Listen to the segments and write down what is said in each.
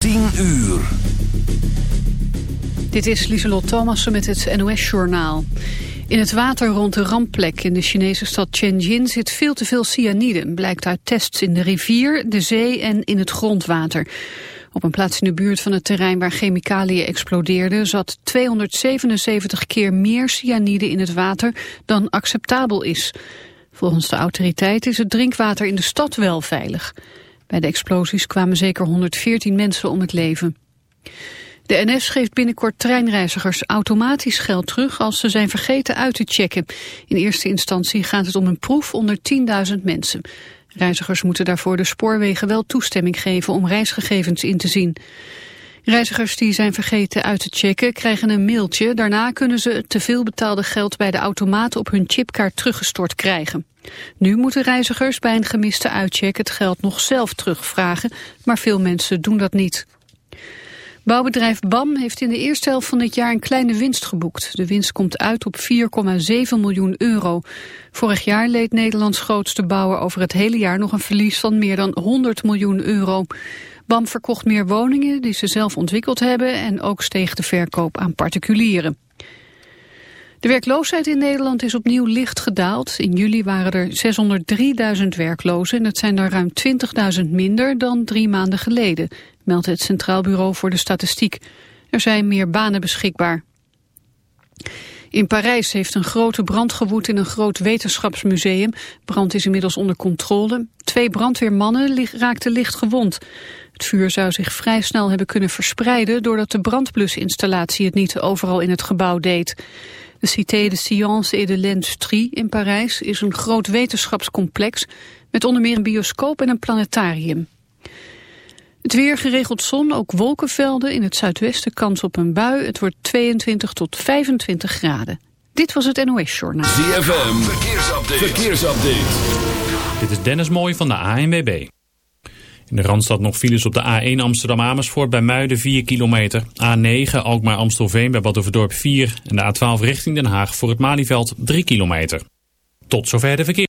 10 uur. Dit is Lieselot Thomassen met het NOS-journaal. In het water rond de rampplek in de Chinese stad Tianjin zit veel te veel cyanide. Blijkt uit tests in de rivier, de zee en in het grondwater. Op een plaats in de buurt van het terrein waar chemicaliën explodeerden... zat 277 keer meer cyanide in het water dan acceptabel is. Volgens de autoriteit is het drinkwater in de stad wel veilig. Bij de explosies kwamen zeker 114 mensen om het leven. De NS geeft binnenkort treinreizigers automatisch geld terug als ze zijn vergeten uit te checken. In eerste instantie gaat het om een proef onder 10.000 mensen. Reizigers moeten daarvoor de spoorwegen wel toestemming geven om reisgegevens in te zien. Reizigers die zijn vergeten uit te checken krijgen een mailtje. Daarna kunnen ze te veel betaalde geld bij de automaat op hun chipkaart teruggestort krijgen. Nu moeten reizigers bij een gemiste uitcheck het geld nog zelf terugvragen, maar veel mensen doen dat niet. Bouwbedrijf BAM heeft in de eerste helft van dit jaar een kleine winst geboekt. De winst komt uit op 4,7 miljoen euro. Vorig jaar leed Nederlands grootste bouwer over het hele jaar nog een verlies van meer dan 100 miljoen euro. BAM verkocht meer woningen die ze zelf ontwikkeld hebben en ook steeg de verkoop aan particulieren. De werkloosheid in Nederland is opnieuw licht gedaald. In juli waren er 603.000 werklozen en dat zijn er ruim 20.000 minder dan drie maanden geleden, meldt het Centraal Bureau voor de Statistiek. Er zijn meer banen beschikbaar. In Parijs heeft een grote brand gewoed in een groot wetenschapsmuseum. Brand is inmiddels onder controle. Twee brandweermannen raakten licht gewond. Het vuur zou zich vrij snel hebben kunnen verspreiden... doordat de brandblusinstallatie het niet overal in het gebouw deed. De Cité de Sciences et de l'Industrie in Parijs is een groot wetenschapscomplex... met onder meer een bioscoop en een planetarium. Het weer geregeld zon, ook wolkenvelden. In het zuidwesten kans op een bui. Het wordt 22 tot 25 graden. Dit was het NOS Journaal. ZFM, verkeersupdate. verkeersupdate. Dit is Dennis Mooij van de ANWB. In de Randstad nog files op de A1 Amsterdam-Amersfoort bij Muiden 4 kilometer. A9 Alkmaar-Amstelveen bij Battenverdorp 4. En de A12 richting Den Haag voor het Malieveld 3 kilometer. Tot zover de verkeer.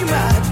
You mad.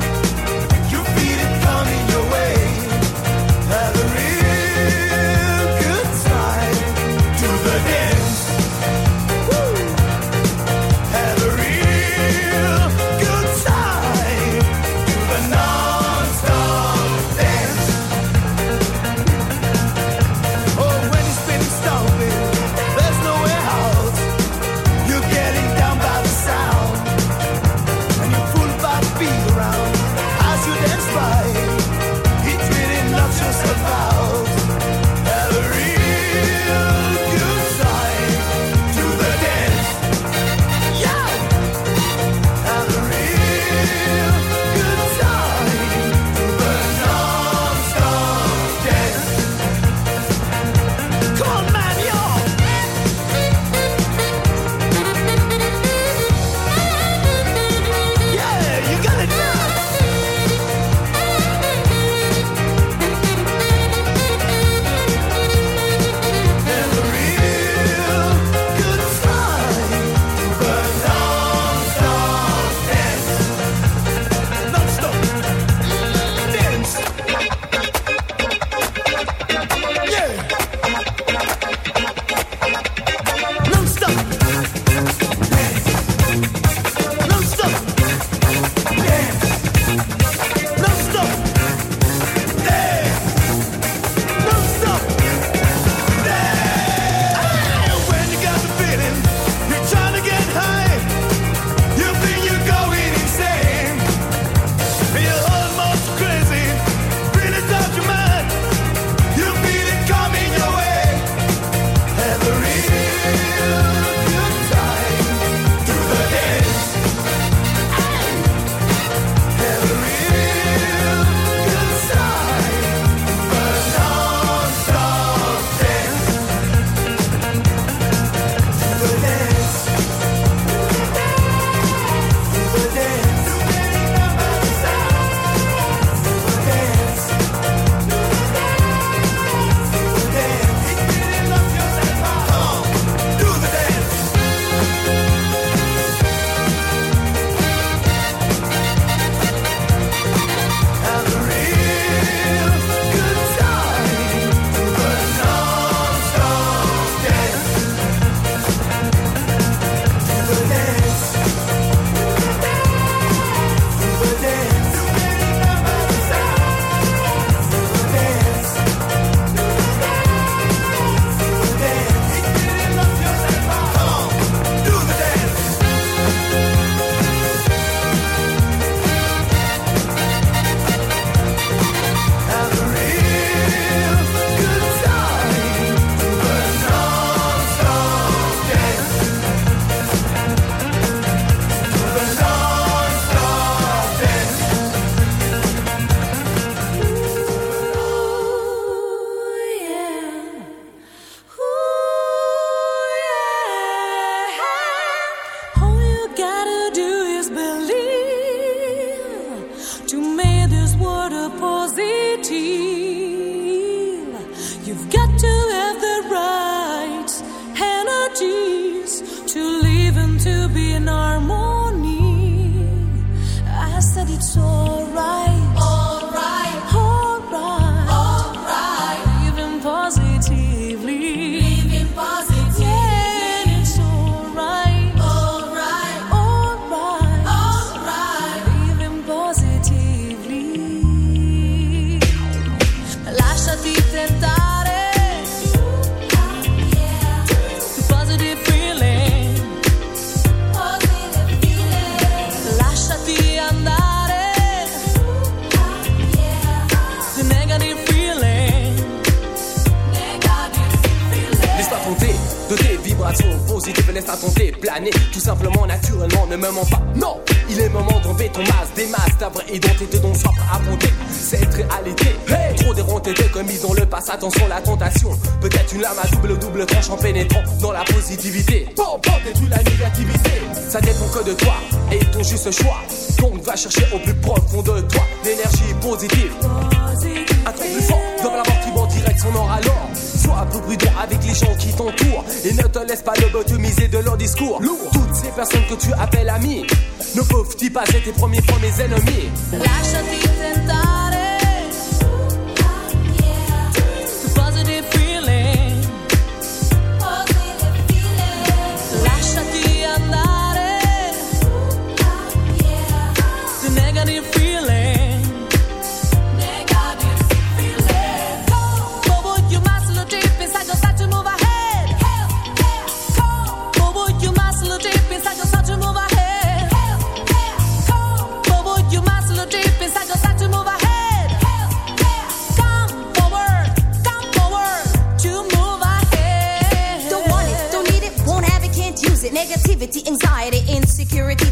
Toutes ces personnes que tu appelles amis Ne peuvent-ils pas être tes premiers fois mes ennemis? Lâche tes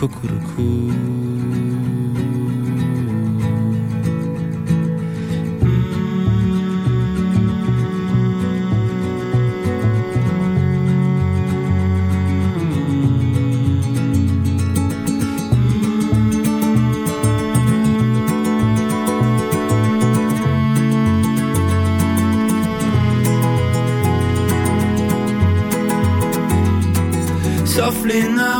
Cuckoo-cuckoo. Softly now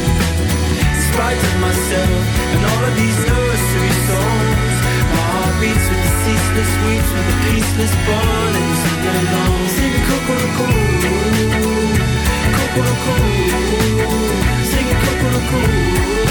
myself and all of these nursery songs. My heart beats with the ceaseless weeds, with the peaceless burning to belong. Sing cuckoo-cuckoo, cuckoo-cuckoo, sing cuckoo-cuckoo. Sing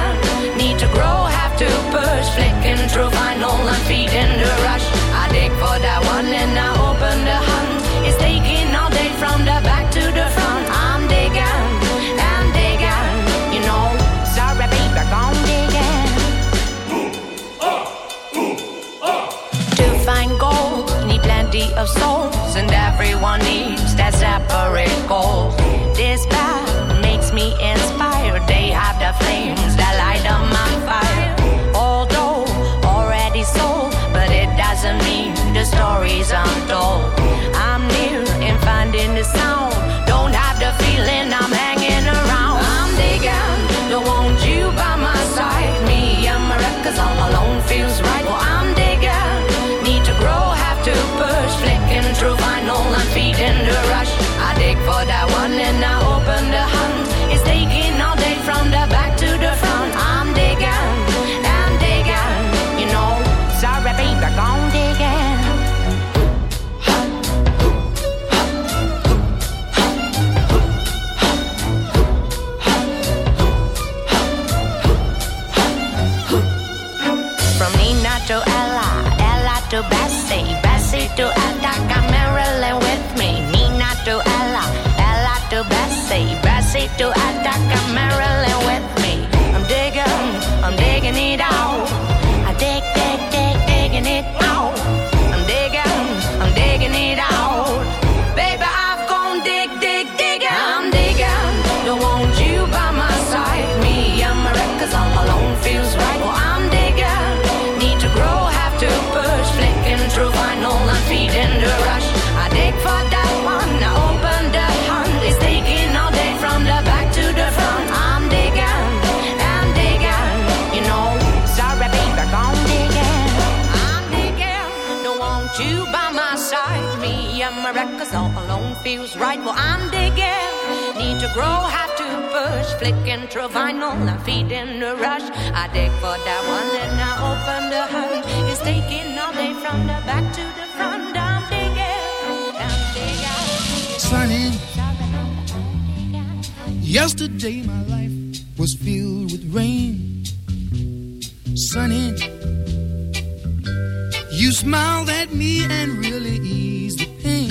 Flicking through vinyl and feeding the rush. I dig for that one and I open the hunt. It's taking all day from the back to the front. I'm digging, I'm digging, you know. Sorry, baby, I'm digging. To find gold, need plenty of souls, and everyone needs that separate goal. This path makes me inspired. Right. Well, I'm digging, need to grow, have to push. Flicking through vinyl and feeding the rush. I dig for that one and I open the hunt. It's taking all day from the back to the front. I'm digging, I'm digging. Sunny, yesterday my life was filled with rain. Sunny, you smiled at me and really eased the pain.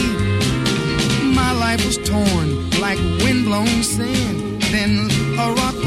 Life was torn like windblown sand. Then a rock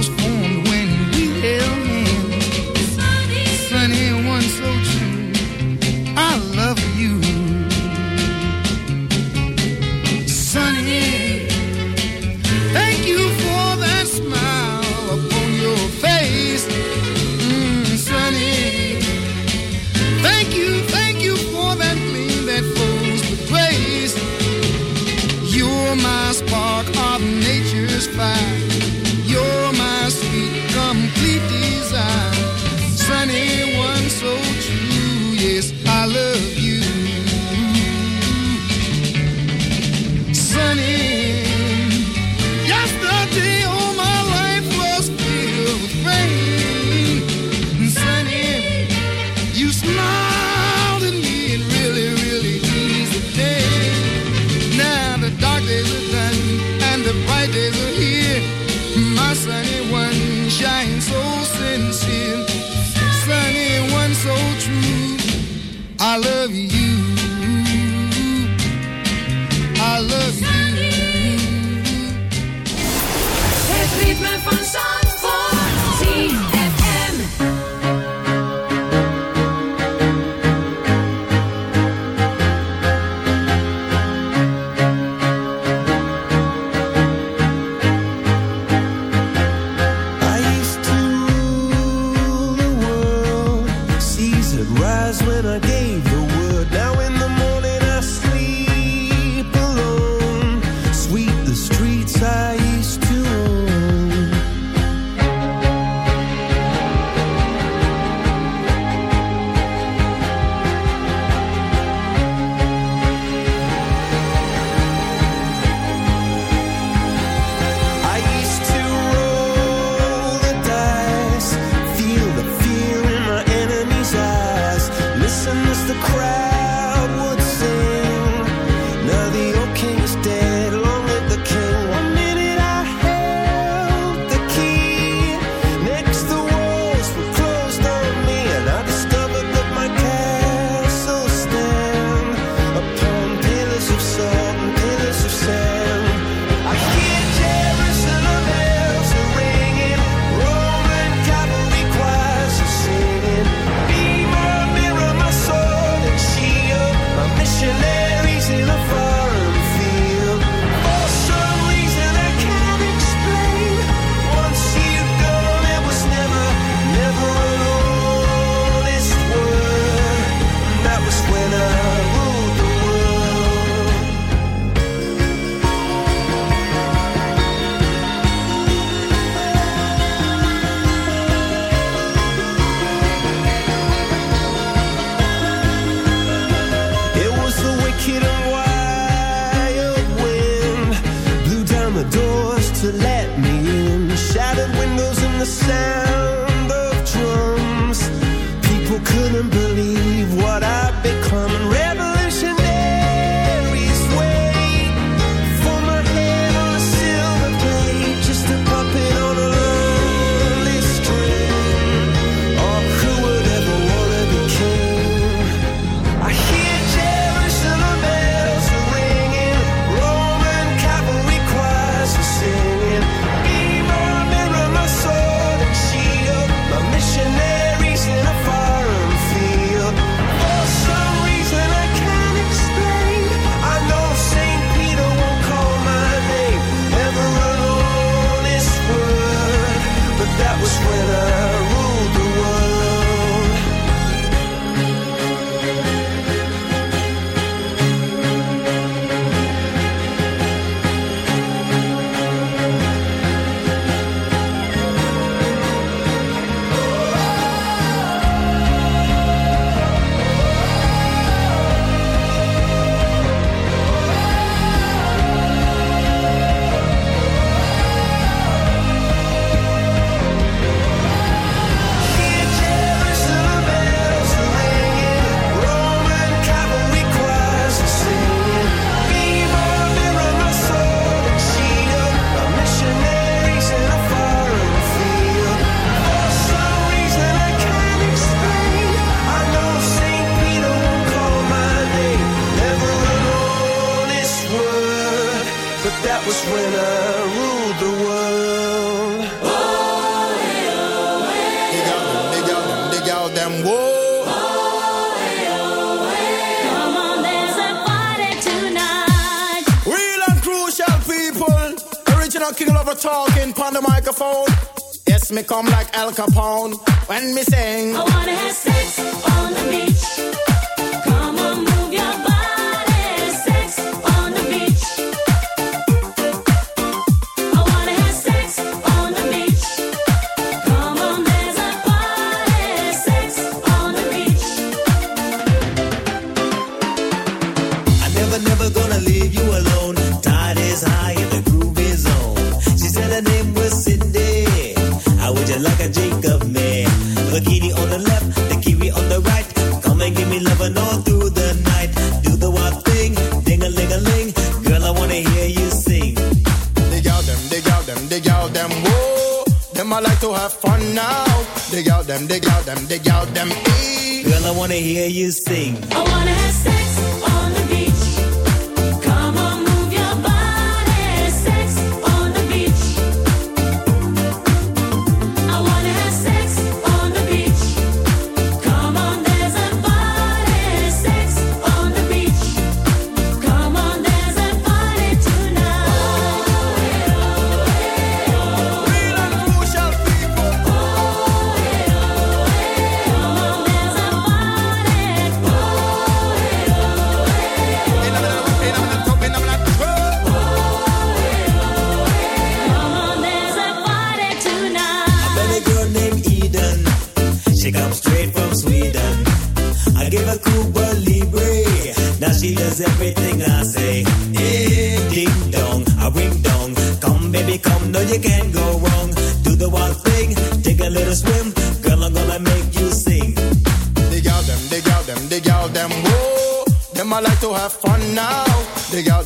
me come like Al Capone when me sing. I wanna have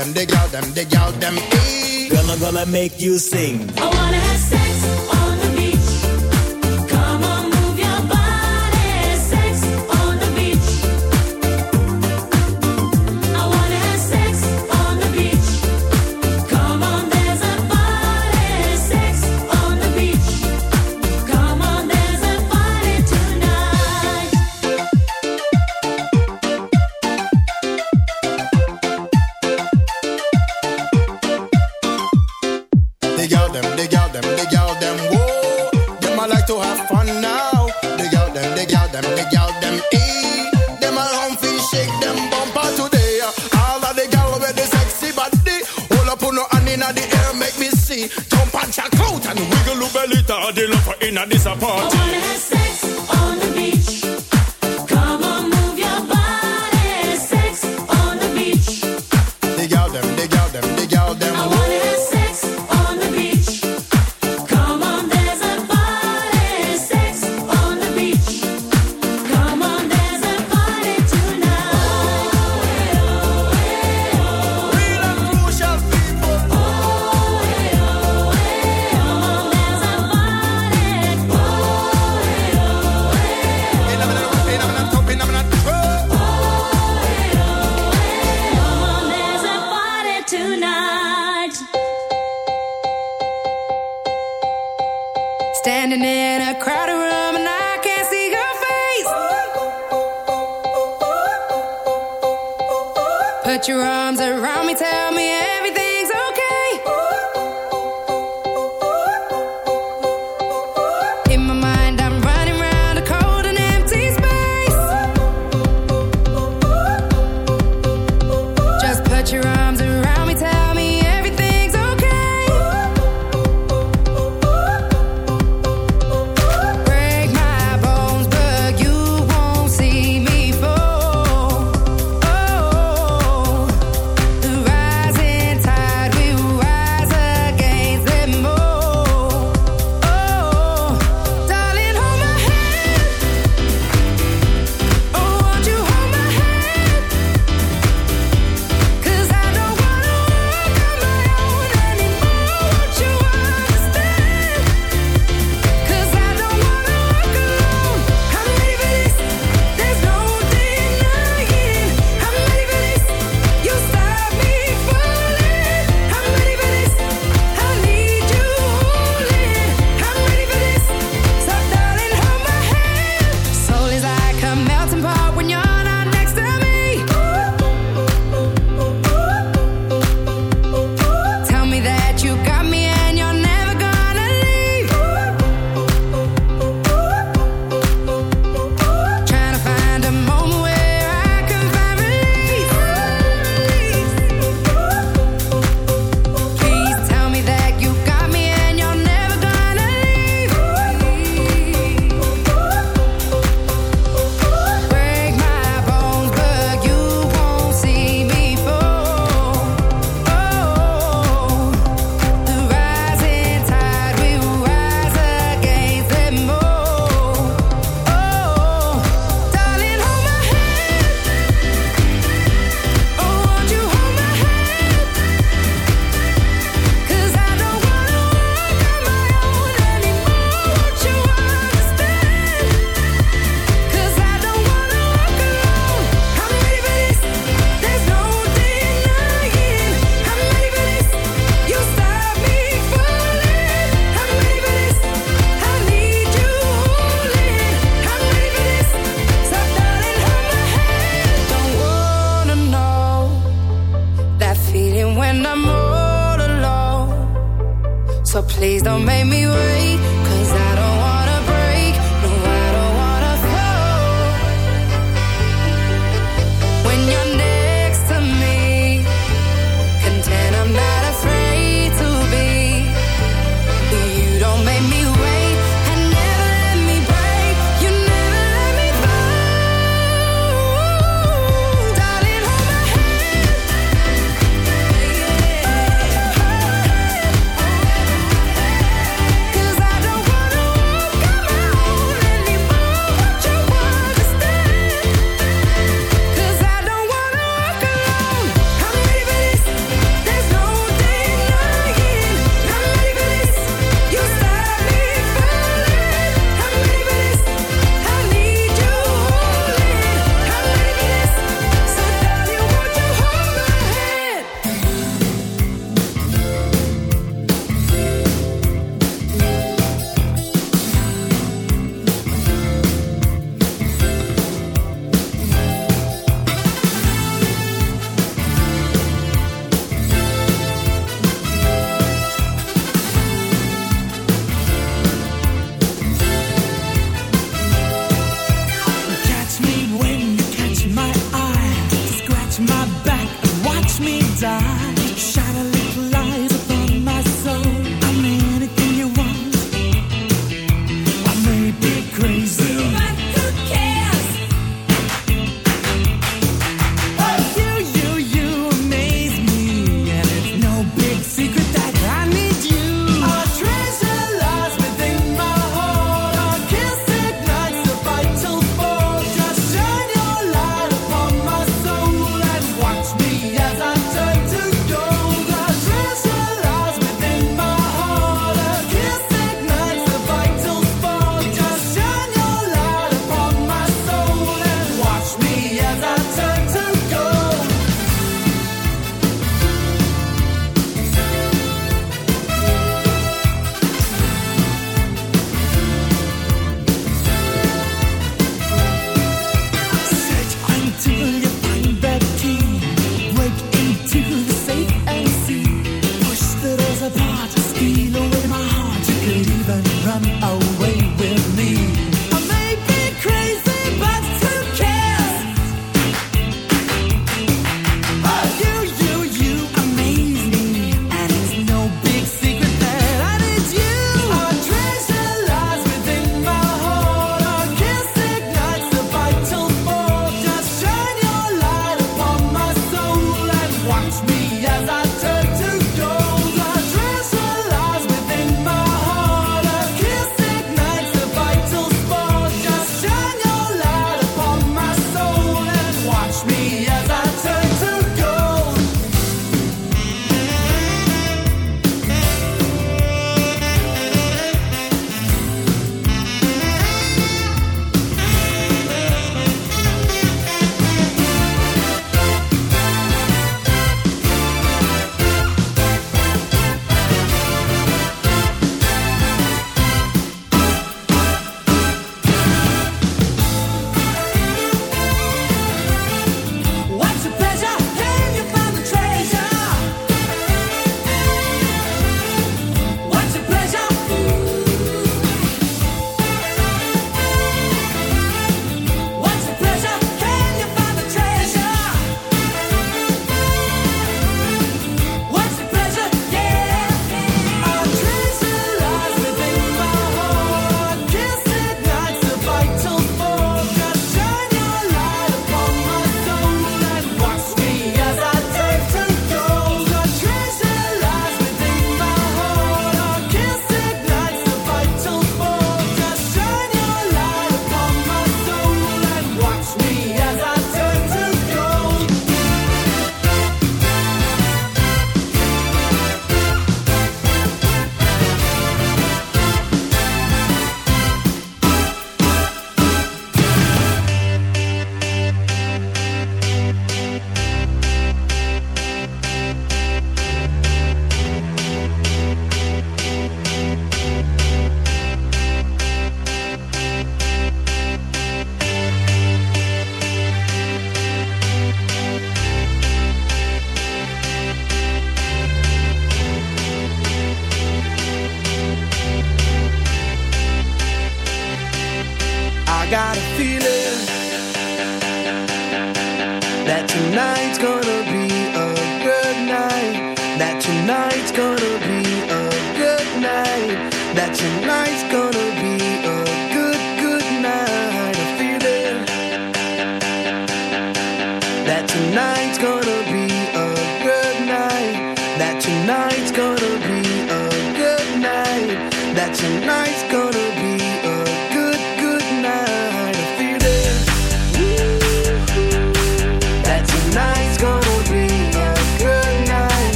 them, dig out them, dig out them. Eh. Hey. Gonna make you sing. I wanna have sex.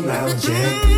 来解